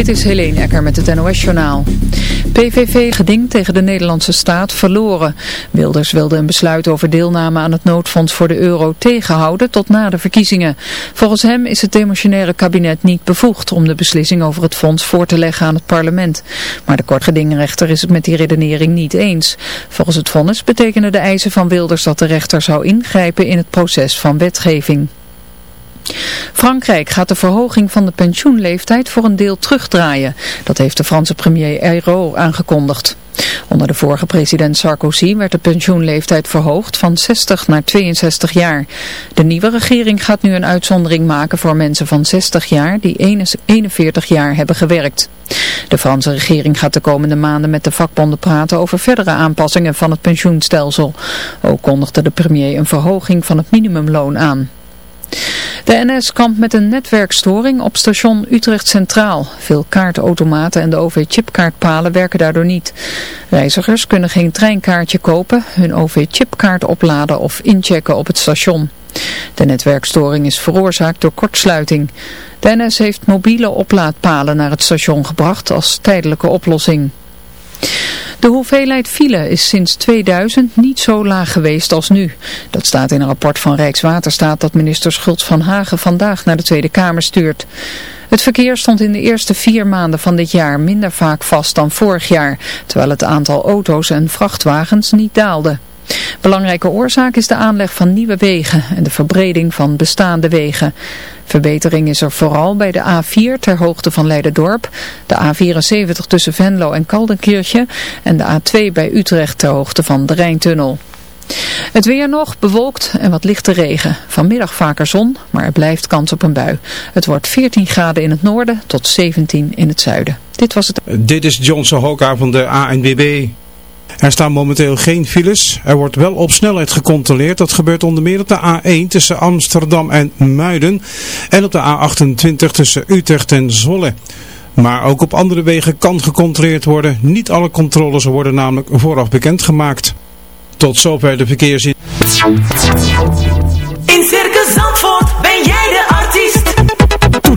Dit is Helene Ecker met het NOS-journaal. PVV geding tegen de Nederlandse staat verloren. Wilders wilde een besluit over deelname aan het noodfonds voor de euro tegenhouden tot na de verkiezingen. Volgens hem is het demotionaire kabinet niet bevoegd om de beslissing over het fonds voor te leggen aan het parlement. Maar de kortgedingrechter is het met die redenering niet eens. Volgens het vonnis betekenen de eisen van Wilders dat de rechter zou ingrijpen in het proces van wetgeving. Frankrijk gaat de verhoging van de pensioenleeftijd voor een deel terugdraaien. Dat heeft de Franse premier Ayrault aangekondigd. Onder de vorige president Sarkozy werd de pensioenleeftijd verhoogd van 60 naar 62 jaar. De nieuwe regering gaat nu een uitzondering maken voor mensen van 60 jaar die 41 jaar hebben gewerkt. De Franse regering gaat de komende maanden met de vakbonden praten over verdere aanpassingen van het pensioenstelsel. Ook kondigde de premier een verhoging van het minimumloon aan. De NS kampt met een netwerkstoring op station Utrecht Centraal. Veel kaartautomaten en de OV-chipkaartpalen werken daardoor niet. Reizigers kunnen geen treinkaartje kopen, hun OV-chipkaart opladen of inchecken op het station. De netwerkstoring is veroorzaakt door kortsluiting. De NS heeft mobiele oplaadpalen naar het station gebracht als tijdelijke oplossing. De hoeveelheid file is sinds 2000 niet zo laag geweest als nu. Dat staat in een rapport van Rijkswaterstaat dat minister Schultz van Hagen vandaag naar de Tweede Kamer stuurt. Het verkeer stond in de eerste vier maanden van dit jaar minder vaak vast dan vorig jaar, terwijl het aantal auto's en vrachtwagens niet daalde. Belangrijke oorzaak is de aanleg van nieuwe wegen en de verbreding van bestaande wegen. Verbetering is er vooral bij de A4 ter hoogte van Leiderdorp, de A74 tussen Venlo en Kaldenkirchen en de A2 bij Utrecht ter hoogte van de Rijntunnel. Het weer nog, bewolkt en wat lichte regen. Vanmiddag vaker zon, maar er blijft kans op een bui. Het wordt 14 graden in het noorden tot 17 in het zuiden. Dit was het. Dit is Johnson Hoka van de ANWB. Er staan momenteel geen files. Er wordt wel op snelheid gecontroleerd. Dat gebeurt onder meer op de A1 tussen Amsterdam en Muiden. En op de A28 tussen Utrecht en Zwolle. Maar ook op andere wegen kan gecontroleerd worden. Niet alle controles worden namelijk vooraf bekendgemaakt. Tot zover de verkeersin.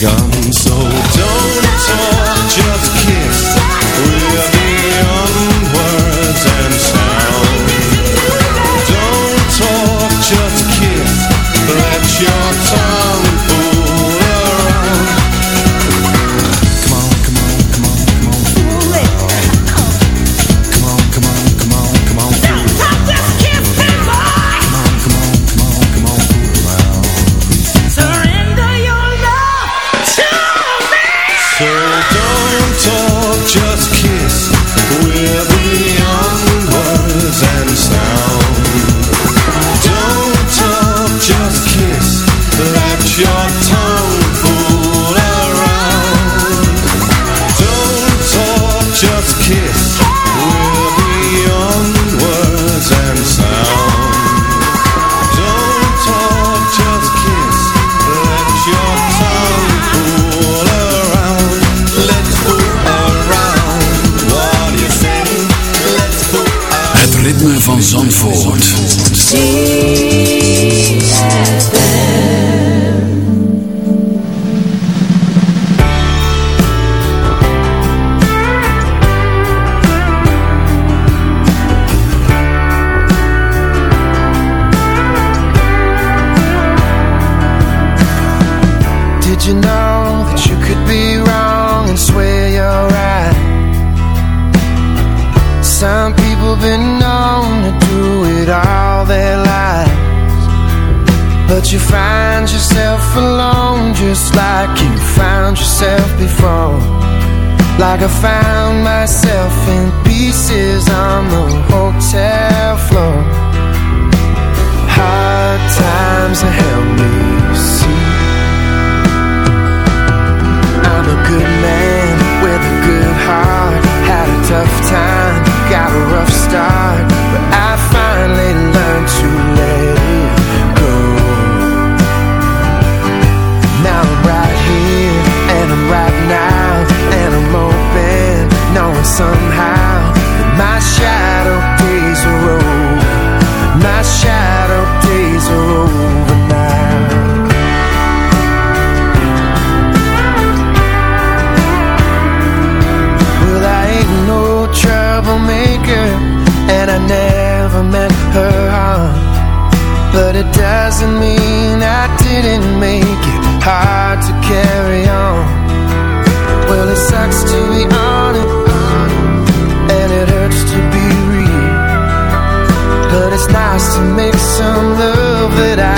gone. Zandvoort. to make some love that I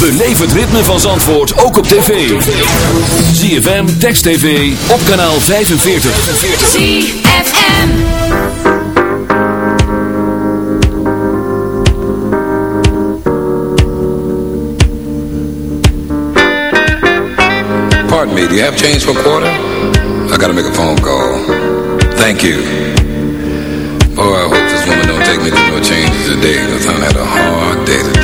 Beleef het ritme van Zandvoort ook op tv. ZFM, Text TV, op kanaal 45. ZFM. Pardon me, do you have change for a quarter? I gotta make a phone call. Thank you. Oh, I hope this woman don't take me to no changes today, because I had a hard day today,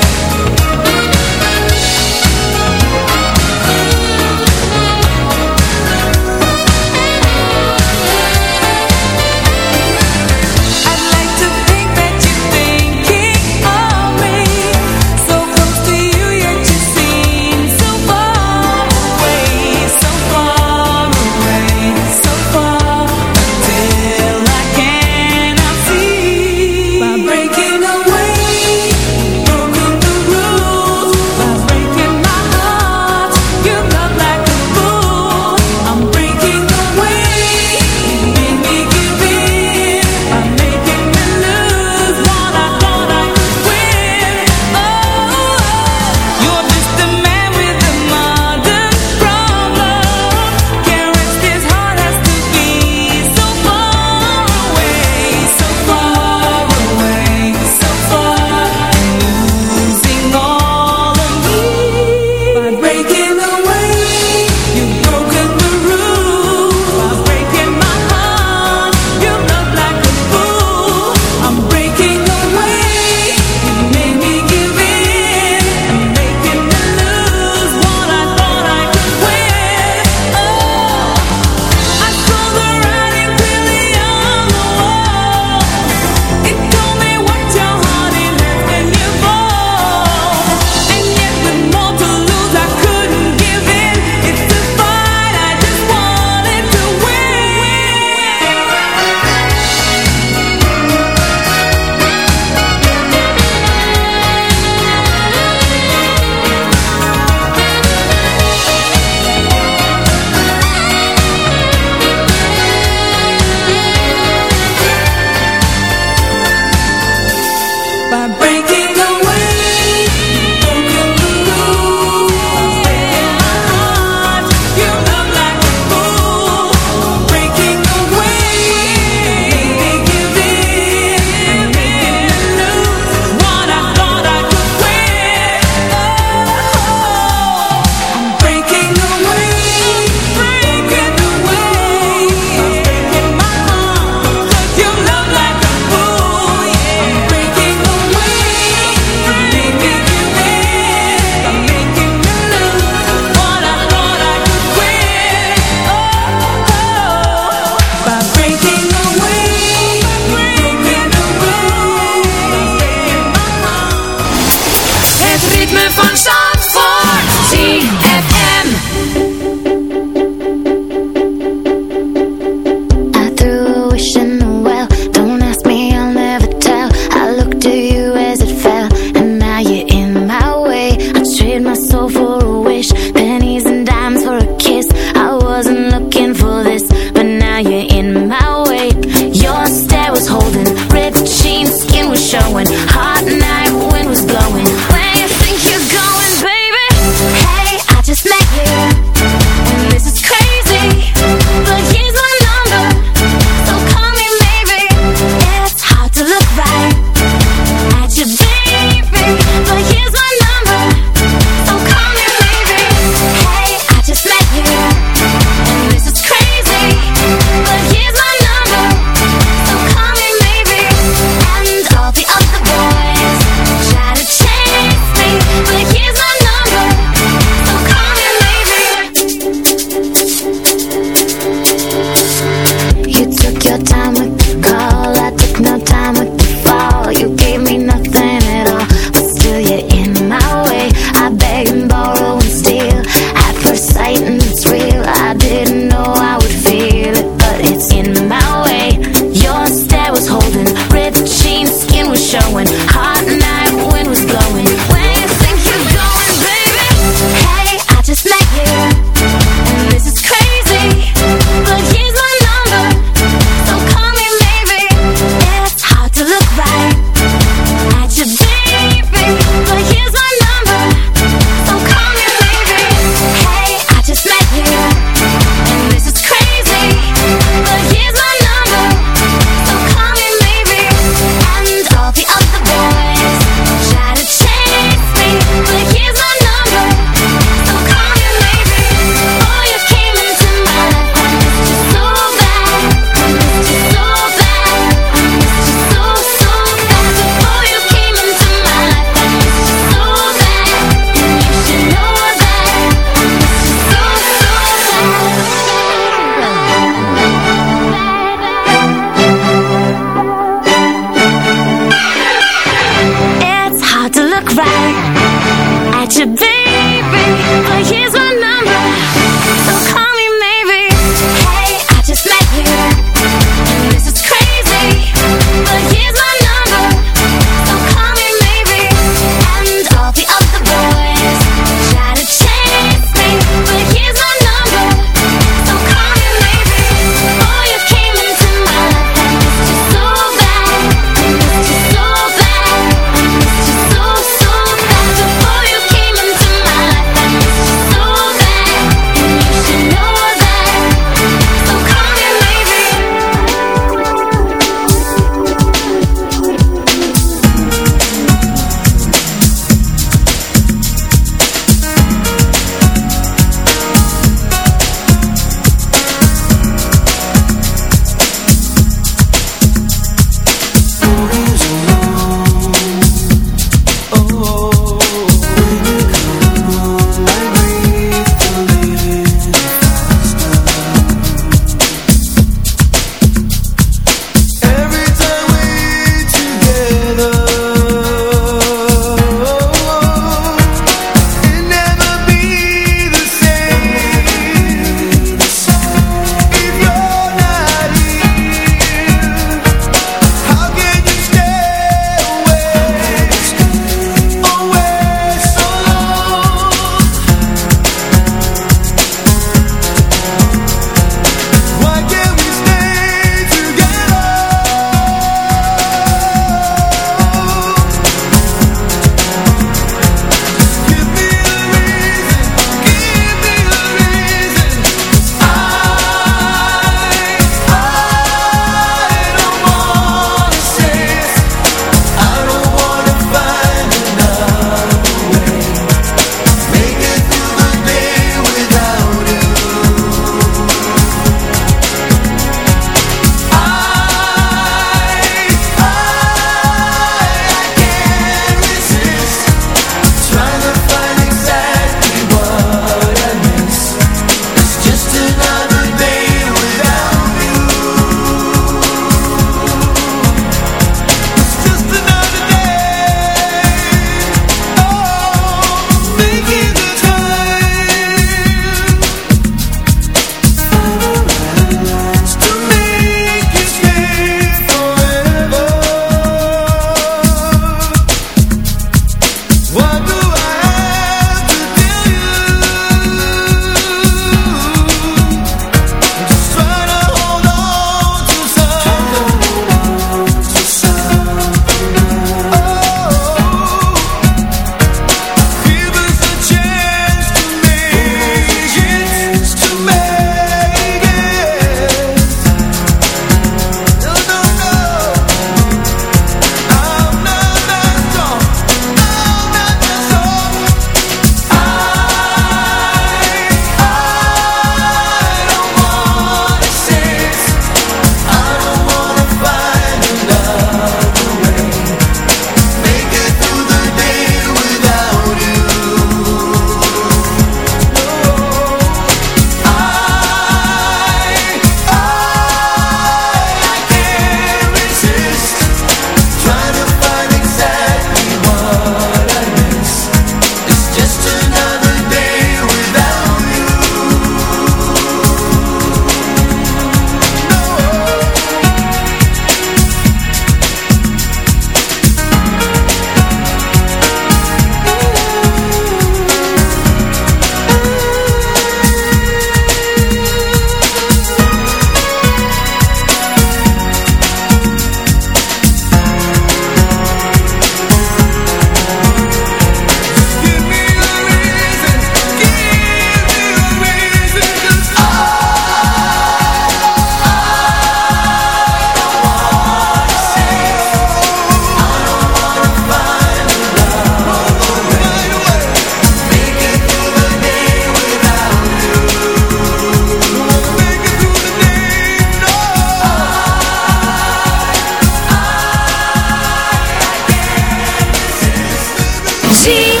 See.